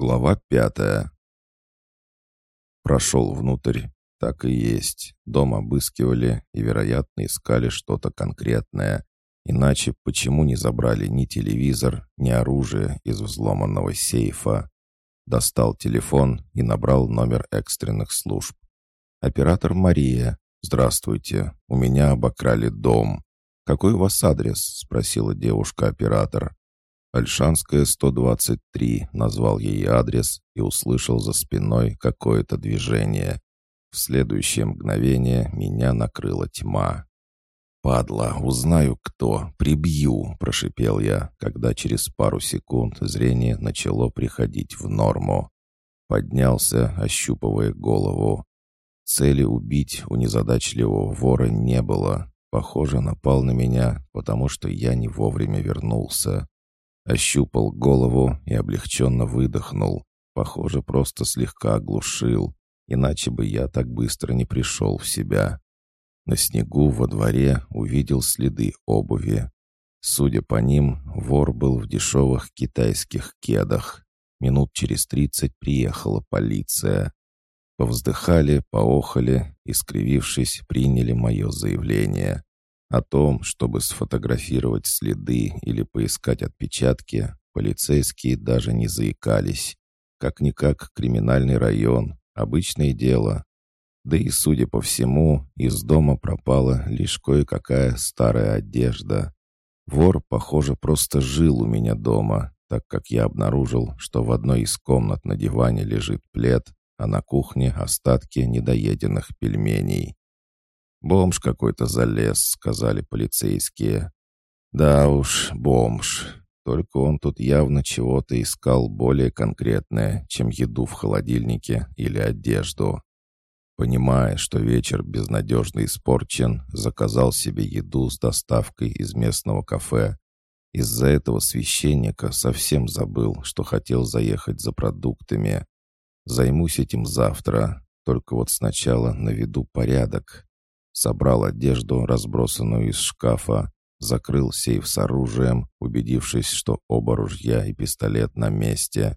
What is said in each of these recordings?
Глава пятая. Прошел внутрь. Так и есть. Дом обыскивали и, вероятно, искали что-то конкретное. Иначе почему не забрали ни телевизор, ни оружие из взломанного сейфа? Достал телефон и набрал номер экстренных служб. «Оператор Мария. Здравствуйте. У меня обокрали дом. Какой у вас адрес?» — спросила девушка-оператор. «Альшанская, 123», — назвал ей адрес и услышал за спиной какое-то движение. В следующее мгновение меня накрыла тьма. «Падла, узнаю кто, прибью», — прошипел я, когда через пару секунд зрение начало приходить в норму. Поднялся, ощупывая голову. Цели убить у незадачливого вора не было. Похоже, напал на меня, потому что я не вовремя вернулся. Ощупал голову и облегченно выдохнул. Похоже, просто слегка оглушил, иначе бы я так быстро не пришел в себя. На снегу во дворе увидел следы обуви. Судя по ним, вор был в дешевых китайских кедах. Минут через тридцать приехала полиция. Повздыхали, поохали и, скривившись, приняли мое заявление. О том, чтобы сфотографировать следы или поискать отпечатки, полицейские даже не заикались. Как-никак криминальный район, обычное дело. Да и, судя по всему, из дома пропала лишь кое-какая старая одежда. Вор, похоже, просто жил у меня дома, так как я обнаружил, что в одной из комнат на диване лежит плед, а на кухне остатки недоеденных пельменей. «Бомж какой-то залез», — сказали полицейские. «Да уж, бомж. Только он тут явно чего-то искал более конкретное, чем еду в холодильнике или одежду». Понимая, что вечер безнадежно испорчен, заказал себе еду с доставкой из местного кафе. Из-за этого священника совсем забыл, что хотел заехать за продуктами. Займусь этим завтра, только вот сначала наведу порядок. Собрал одежду, разбросанную из шкафа, закрыл сейф с оружием, убедившись, что оба ружья и пистолет на месте.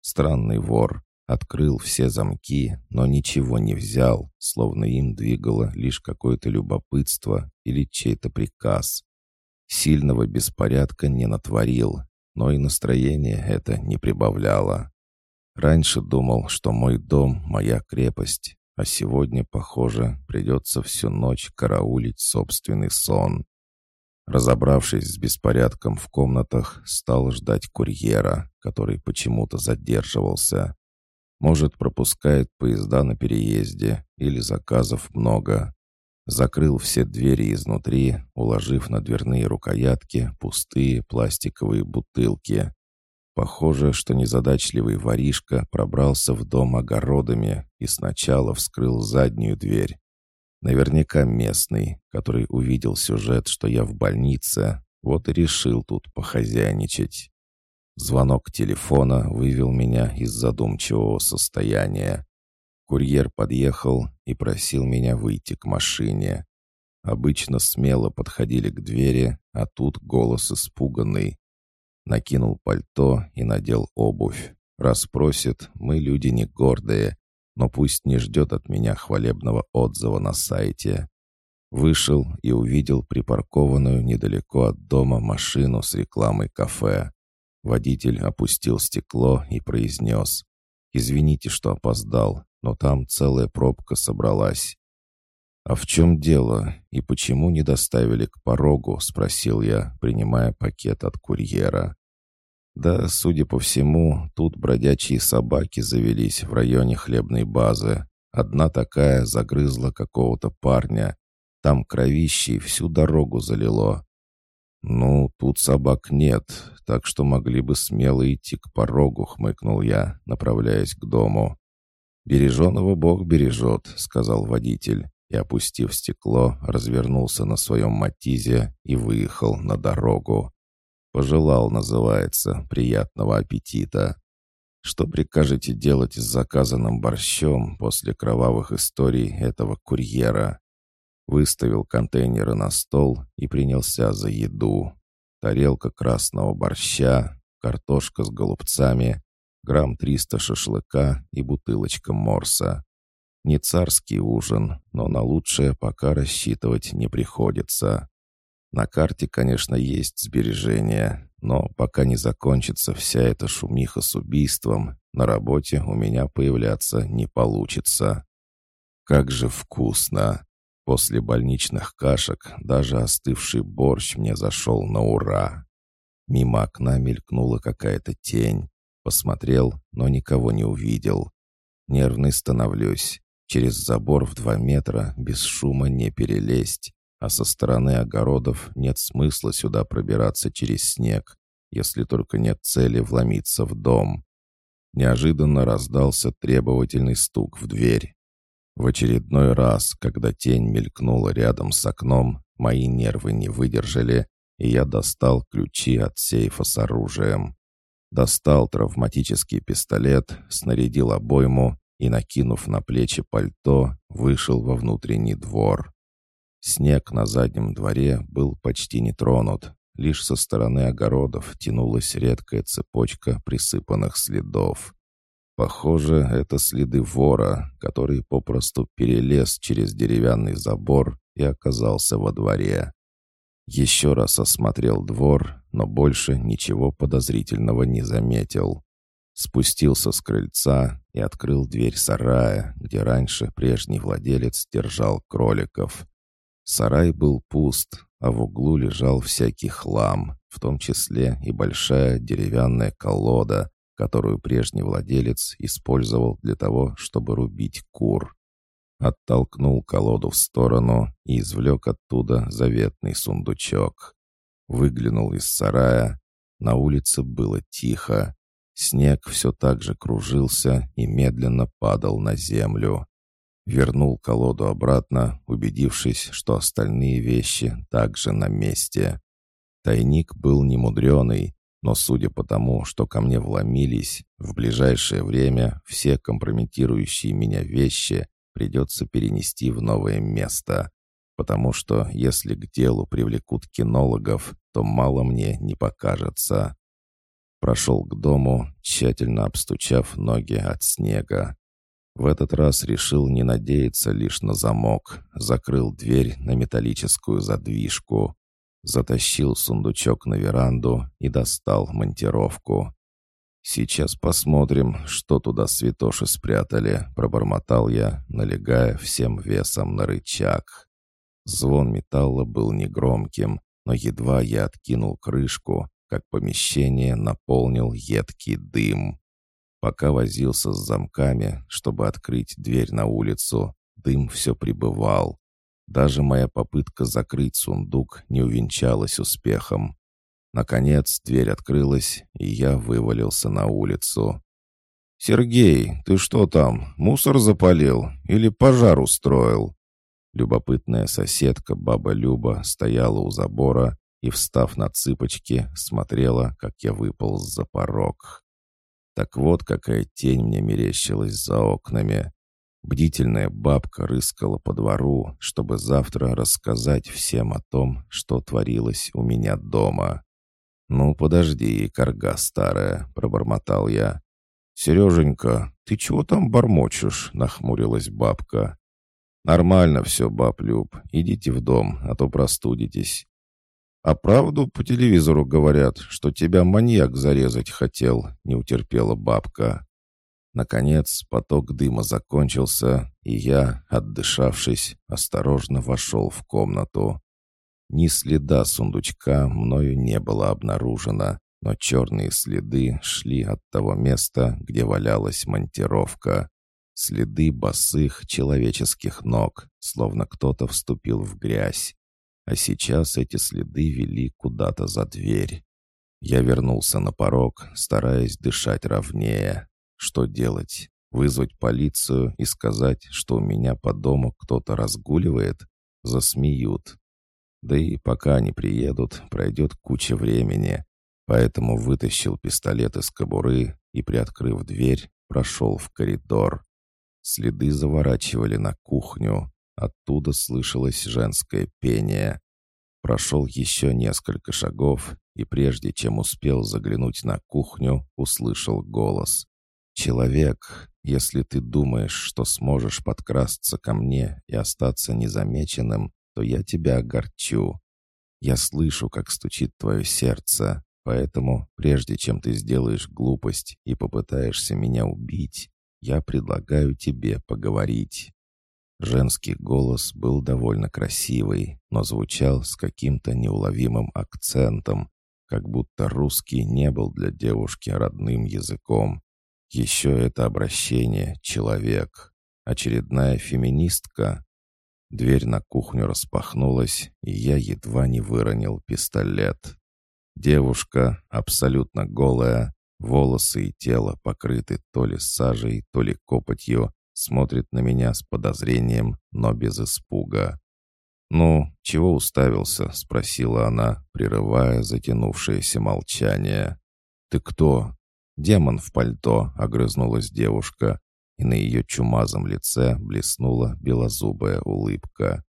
Странный вор. Открыл все замки, но ничего не взял, словно им двигало лишь какое-то любопытство или чей-то приказ. Сильного беспорядка не натворил, но и настроение это не прибавляло. Раньше думал, что мой дом — моя крепость, а сегодня, похоже, придется всю ночь караулить собственный сон. Разобравшись с беспорядком в комнатах, стал ждать курьера, который почему-то задерживался. Может, пропускает поезда на переезде или заказов много. Закрыл все двери изнутри, уложив на дверные рукоятки пустые пластиковые бутылки. Похоже, что незадачливый воришка пробрался в дом огородами и сначала вскрыл заднюю дверь. Наверняка местный, который увидел сюжет, что я в больнице, вот и решил тут похозяйничать. Звонок телефона вывел меня из задумчивого состояния. Курьер подъехал и просил меня выйти к машине. Обычно смело подходили к двери, а тут голос испуганный. Накинул пальто и надел обувь. Раз мы люди не гордые, но пусть не ждет от меня хвалебного отзыва на сайте. Вышел и увидел припаркованную недалеко от дома машину с рекламой кафе. Водитель опустил стекло и произнес. «Извините, что опоздал, но там целая пробка собралась. «А в чем дело и почему не доставили к порогу?» — спросил я, принимая пакет от курьера. «Да, судя по всему, тут бродячие собаки завелись в районе хлебной базы. Одна такая загрызла какого-то парня. Там кровищей всю дорогу залило. «Ну, тут собак нет, так что могли бы смело идти к порогу», — хмыкнул я, направляясь к дому. «Береженого Бог бережет», — сказал водитель и, опустив стекло, развернулся на своем матизе и выехал на дорогу. «Пожелал, называется, приятного аппетита». Что прикажете делать с заказанным борщом после кровавых историй этого курьера? Выставил контейнеры на стол и принялся за еду. Тарелка красного борща, картошка с голубцами, грамм триста шашлыка и бутылочка морса. Не царский ужин, но на лучшее пока рассчитывать не приходится. На карте, конечно, есть сбережения, но пока не закончится вся эта шумиха с убийством, на работе у меня появляться не получится. Как же вкусно! После больничных кашек даже остывший борщ мне зашел на ура. Мимо окна мелькнула какая-то тень. Посмотрел, но никого не увидел. Нервный становлюсь. Через забор в два метра без шума не перелезть, а со стороны огородов нет смысла сюда пробираться через снег, если только нет цели вломиться в дом. Неожиданно раздался требовательный стук в дверь. В очередной раз, когда тень мелькнула рядом с окном, мои нервы не выдержали, и я достал ключи от сейфа с оружием. Достал травматический пистолет, снарядил обойму и, накинув на плечи пальто, вышел во внутренний двор. Снег на заднем дворе был почти не тронут, лишь со стороны огородов тянулась редкая цепочка присыпанных следов. Похоже, это следы вора, который попросту перелез через деревянный забор и оказался во дворе. Еще раз осмотрел двор, но больше ничего подозрительного не заметил. Спустился с крыльца и открыл дверь сарая, где раньше прежний владелец держал кроликов. Сарай был пуст, а в углу лежал всякий хлам, в том числе и большая деревянная колода, которую прежний владелец использовал для того, чтобы рубить кур. Оттолкнул колоду в сторону и извлек оттуда заветный сундучок. Выглянул из сарая. На улице было тихо. Снег все так же кружился и медленно падал на землю. Вернул колоду обратно, убедившись, что остальные вещи также на месте. Тайник был немудреный, но судя по тому, что ко мне вломились, в ближайшее время все компрометирующие меня вещи придется перенести в новое место, потому что если к делу привлекут кинологов, то мало мне не покажется. Прошел к дому, тщательно обстучав ноги от снега. В этот раз решил не надеяться лишь на замок, закрыл дверь на металлическую задвижку. Затащил сундучок на веранду и достал монтировку. «Сейчас посмотрим, что туда святоши спрятали», — пробормотал я, налегая всем весом на рычаг. Звон металла был негромким, но едва я откинул крышку, как помещение наполнил едкий дым. Пока возился с замками, чтобы открыть дверь на улицу, дым все прибывал. Даже моя попытка закрыть сундук не увенчалась успехом. Наконец дверь открылась, и я вывалился на улицу. «Сергей, ты что там, мусор запалил или пожар устроил?» Любопытная соседка, баба Люба, стояла у забора и, встав на цыпочки, смотрела, как я выполз за порог. Так вот, какая тень мне мерещилась за окнами. Бдительная бабка рыскала по двору, чтобы завтра рассказать всем о том, что творилось у меня дома. «Ну, подожди, корга старая», — пробормотал я. «Сереженька, ты чего там бормочешь?» — нахмурилась бабка. «Нормально все, баб Люб, идите в дом, а то простудитесь». «А правду по телевизору говорят, что тебя маньяк зарезать хотел», — не утерпела бабка. Наконец поток дыма закончился, и я, отдышавшись, осторожно вошел в комнату. Ни следа сундучка мною не было обнаружено, но черные следы шли от того места, где валялась монтировка. Следы босых человеческих ног, словно кто-то вступил в грязь. А сейчас эти следы вели куда-то за дверь. Я вернулся на порог, стараясь дышать ровнее. Что делать? Вызвать полицию и сказать, что у меня по дому кто-то разгуливает? Засмеют. Да и пока они приедут, пройдет куча времени. Поэтому вытащил пистолет из кобуры и, приоткрыв дверь, прошел в коридор. Следы заворачивали на кухню. Оттуда слышалось женское пение. Прошел еще несколько шагов, и прежде чем успел заглянуть на кухню, услышал голос. Человек, если ты думаешь, что сможешь подкрасться ко мне и остаться незамеченным, то я тебя огорчу. Я слышу, как стучит твое сердце, поэтому, прежде чем ты сделаешь глупость и попытаешься меня убить, я предлагаю тебе поговорить». Женский голос был довольно красивый, но звучал с каким-то неуловимым акцентом, как будто русский не был для девушки родным языком. Еще это обращение «человек». Очередная феминистка. Дверь на кухню распахнулась, и я едва не выронил пистолет. Девушка, абсолютно голая, волосы и тело покрыты то ли сажей, то ли копотью, смотрит на меня с подозрением, но без испуга. «Ну, чего уставился?» — спросила она, прерывая затянувшееся молчание. «Ты кто?» «Демон в пальто», — огрызнулась девушка, и на ее чумазом лице блеснула белозубая улыбка.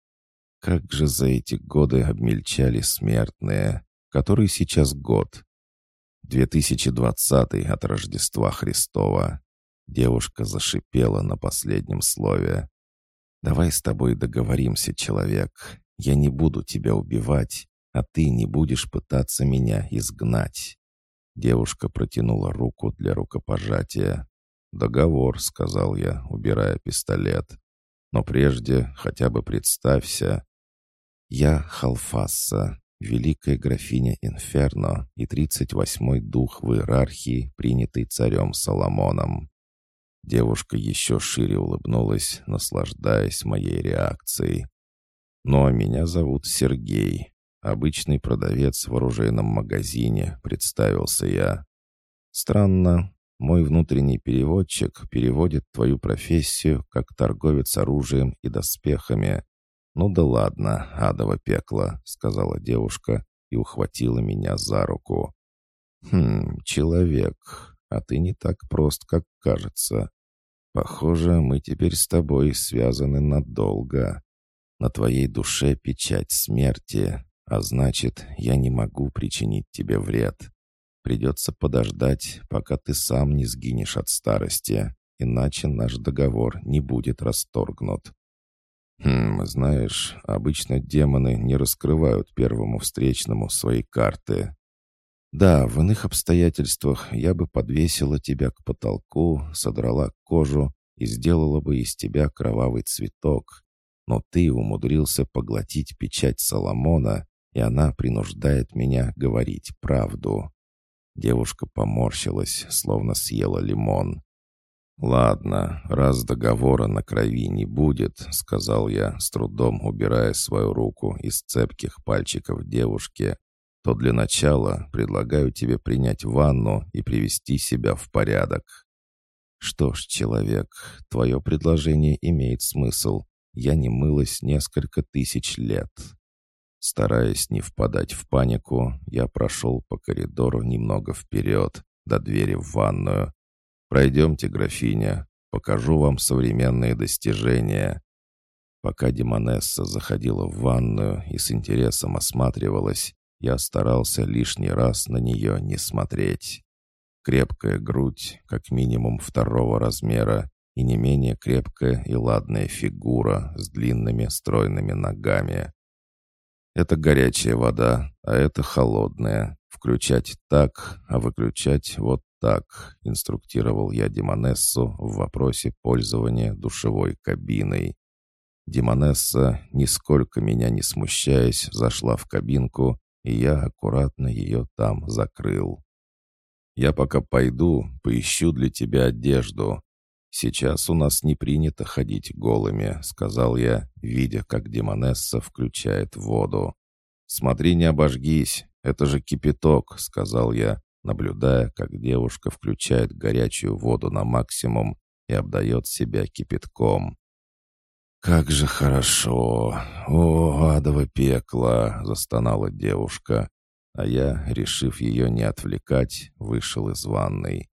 «Как же за эти годы обмельчали смертные! Который сейчас год?» «2020 от Рождества Христова». Девушка зашипела на последнем слове. «Давай с тобой договоримся, человек. Я не буду тебя убивать, а ты не будешь пытаться меня изгнать». Девушка протянула руку для рукопожатия. «Договор», — сказал я, убирая пистолет. «Но прежде хотя бы представься. Я Халфасса, великая графиня Инферно и тридцать восьмой дух в иерархии, принятый царем Соломоном. Девушка еще шире улыбнулась, наслаждаясь моей реакцией. «Ну а меня зовут Сергей. Обычный продавец в оружейном магазине», — представился я. «Странно. Мой внутренний переводчик переводит твою профессию как торговец оружием и доспехами. Ну да ладно, адово пекло», — сказала девушка и ухватила меня за руку. «Хм, человек, а ты не так прост, как кажется. Похоже, мы теперь с тобой связаны надолго. На твоей душе печать смерти, а значит, я не могу причинить тебе вред. Придется подождать, пока ты сам не сгинешь от старости, иначе наш договор не будет расторгнут. Хм, знаешь, обычно демоны не раскрывают первому встречному свои карты, да, в иных обстоятельствах я бы подвесила тебя к потолку, содрала кожу и сделала бы из тебя кровавый цветок. Но ты умудрился поглотить печать Соломона, и она принуждает меня говорить правду». Девушка поморщилась, словно съела лимон. «Ладно, раз договора на крови не будет», — сказал я, с трудом убирая свою руку из цепких пальчиков девушки, то для начала предлагаю тебе принять ванну и привести себя в порядок. Что ж, человек, твое предложение имеет смысл. Я не мылась несколько тысяч лет. Стараясь не впадать в панику, я прошел по коридору немного вперед, до двери в ванную. «Пройдемте, графиня, покажу вам современные достижения». Пока Демонесса заходила в ванную и с интересом осматривалась, я старался лишний раз на нее не смотреть. Крепкая грудь, как минимум второго размера, и не менее крепкая и ладная фигура с длинными стройными ногами. Это горячая вода, а это холодная. Включать так, а выключать вот так, инструктировал я Демонессу в вопросе пользования душевой кабиной. Демонесса, нисколько меня не смущаясь, зашла в кабинку и я аккуратно ее там закрыл. «Я пока пойду, поищу для тебя одежду. Сейчас у нас не принято ходить голыми», — сказал я, видя, как Демонесса включает воду. «Смотри, не обожгись, это же кипяток», — сказал я, наблюдая, как девушка включает горячую воду на максимум и обдает себя кипятком. «Как же хорошо! О, адово пекло!» — застонала девушка, а я, решив ее не отвлекать, вышел из ванной.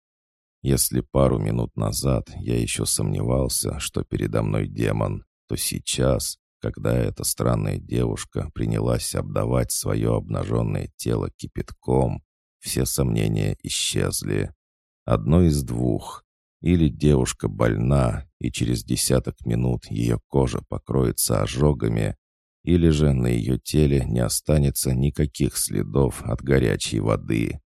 Если пару минут назад я еще сомневался, что передо мной демон, то сейчас, когда эта странная девушка принялась обдавать свое обнаженное тело кипятком, все сомнения исчезли. Одно из двух. Или девушка больна, и через десяток минут ее кожа покроется ожогами, или же на ее теле не останется никаких следов от горячей воды.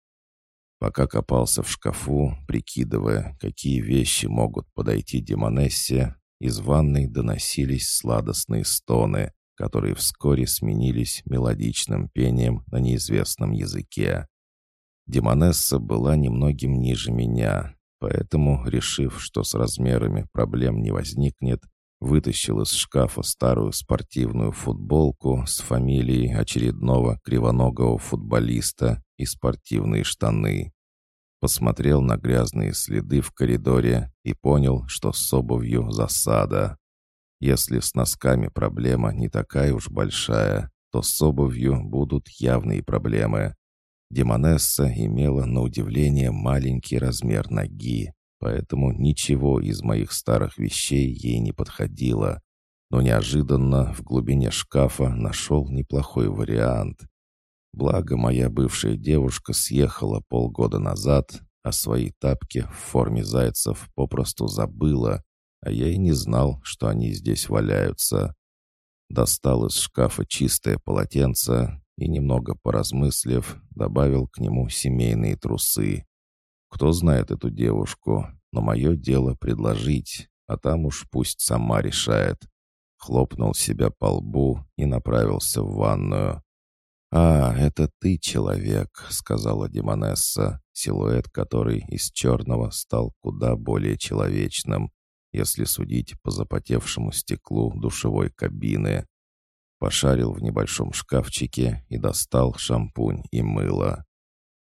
Пока копался в шкафу, прикидывая, какие вещи могут подойти Демонессе, из ванной доносились сладостные стоны, которые вскоре сменились мелодичным пением на неизвестном языке. Демонесса была немногим ниже меня, поэтому, решив, что с размерами проблем не возникнет, вытащил из шкафа старую спортивную футболку с фамилией очередного кривоногого футболиста и спортивные штаны. Посмотрел на грязные следы в коридоре и понял, что с обувью засада. Если с носками проблема не такая уж большая, то с обувью будут явные проблемы. Демонесса имела на удивление маленький размер ноги, поэтому ничего из моих старых вещей ей не подходило. Но неожиданно в глубине шкафа нашел неплохой вариант. Благо моя бывшая девушка съехала полгода назад, а свои тапки в форме зайцев попросту забыла, а я и не знал, что они здесь валяются. Достал из шкафа чистое полотенце и, немного поразмыслив, добавил к нему семейные трусы. Кто знает эту девушку, но мое дело предложить, а там уж пусть сама решает. Хлопнул себя по лбу и направился в ванную. «А, это ты, человек», — сказала Демонесса, силуэт которой из черного стал куда более человечным, если судить по запотевшему стеклу душевой кабины. Пошарил в небольшом шкафчике и достал шампунь и мыло.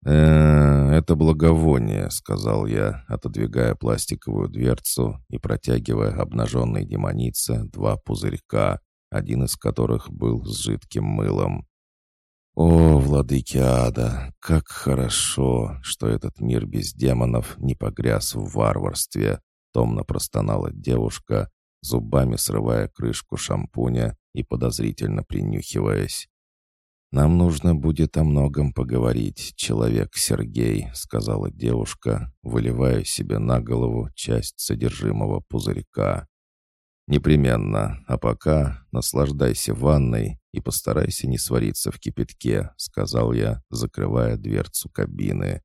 «Э, «Это благовоние», — сказал я, отодвигая пластиковую дверцу и протягивая обнаженной демонице два пузырька, один из которых был с жидким мылом. «О, владыки ада, как хорошо, что этот мир без демонов не погряз в варварстве!» Томно простонала девушка, зубами срывая крышку шампуня и подозрительно принюхиваясь. «Нам нужно будет о многом поговорить, человек Сергей», — сказала девушка, выливая себе на голову часть содержимого пузырька. «Непременно, а пока наслаждайся ванной и постарайся не свариться в кипятке», — сказал я, закрывая дверцу кабины.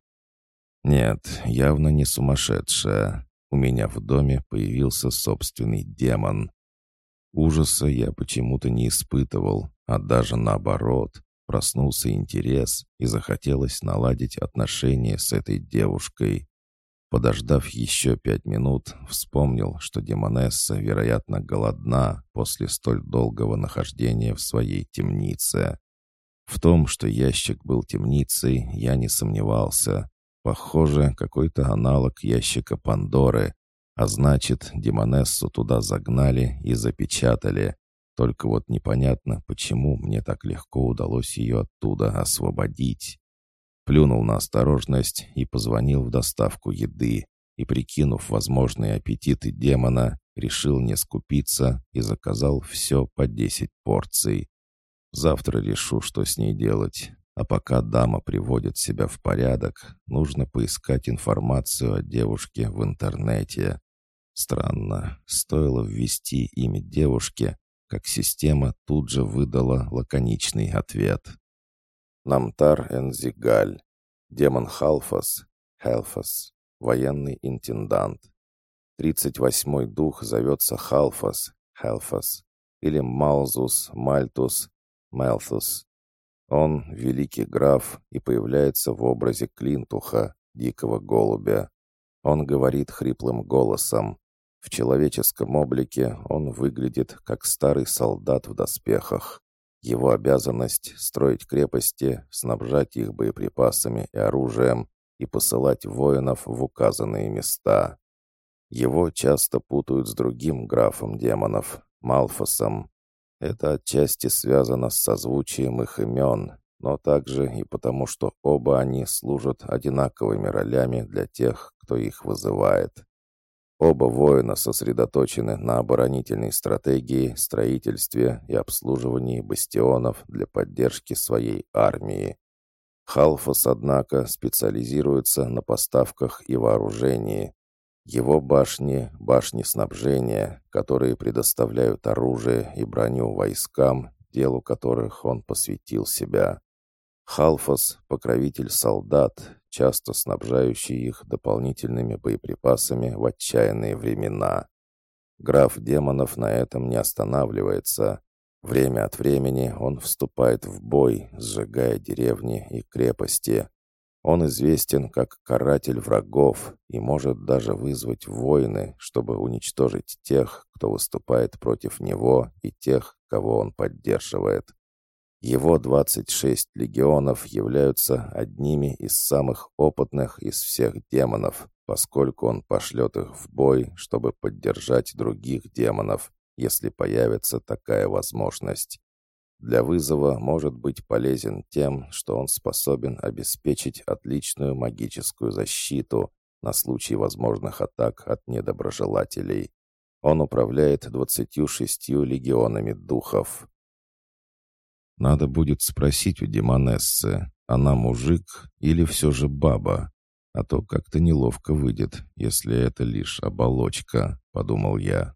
«Нет, явно не сумасшедшая. У меня в доме появился собственный демон. Ужаса я почему-то не испытывал, а даже наоборот, проснулся интерес и захотелось наладить отношения с этой девушкой. Подождав еще пять минут, вспомнил, что Демонесса, вероятно, голодна после столь долгого нахождения в своей темнице. В том, что ящик был темницей, я не сомневался. Похоже, какой-то аналог ящика Пандоры, а значит, Демонессу туда загнали и запечатали. Только вот непонятно, почему мне так легко удалось ее оттуда освободить плюнул на осторожность и позвонил в доставку еды, и, прикинув возможные аппетиты демона, решил не скупиться и заказал все по 10 порций. Завтра решу, что с ней делать. А пока дама приводит себя в порядок, нужно поискать информацию о девушке в интернете. Странно, стоило ввести имя девушки, как система тут же выдала лаконичный ответ. Намтар Энзигаль, демон Халфас, Хелфас, военный интендант. Тридцать восьмой дух зовется Халфас, Хелфас, или Малзус, Мальтус, Мелθус. Он — великий граф и появляется в образе Клинтуха, дикого голубя. Он говорит хриплым голосом. В человеческом облике он выглядит как старый солдат в доспехах. Его обязанность — строить крепости, снабжать их боеприпасами и оружием и посылать воинов в указанные места. Его часто путают с другим графом демонов, Малфосом. Это отчасти связано с созвучием их имен, но также и потому, что оба они служат одинаковыми ролями для тех, кто их вызывает. Оба воина сосредоточены на оборонительной стратегии, строительстве и обслуживании бастионов для поддержки своей армии. Халфас, однако, специализируется на поставках и вооружении. Его башни — башни снабжения, которые предоставляют оружие и броню войскам, делу которых он посвятил себя. Халфас — покровитель солдат, часто снабжающий их дополнительными боеприпасами в отчаянные времена. Граф демонов на этом не останавливается. Время от времени он вступает в бой, сжигая деревни и крепости. Он известен как каратель врагов и может даже вызвать войны, чтобы уничтожить тех, кто выступает против него и тех, кого он поддерживает. Его 26 легионов являются одними из самых опытных из всех демонов, поскольку он пошлет их в бой, чтобы поддержать других демонов, если появится такая возможность. Для вызова может быть полезен тем, что он способен обеспечить отличную магическую защиту на случай возможных атак от недоброжелателей. Он управляет 26 легионами духов. Надо будет спросить у Демонессы, она мужик или все же баба? А то как-то неловко выйдет, если это лишь оболочка, подумал я.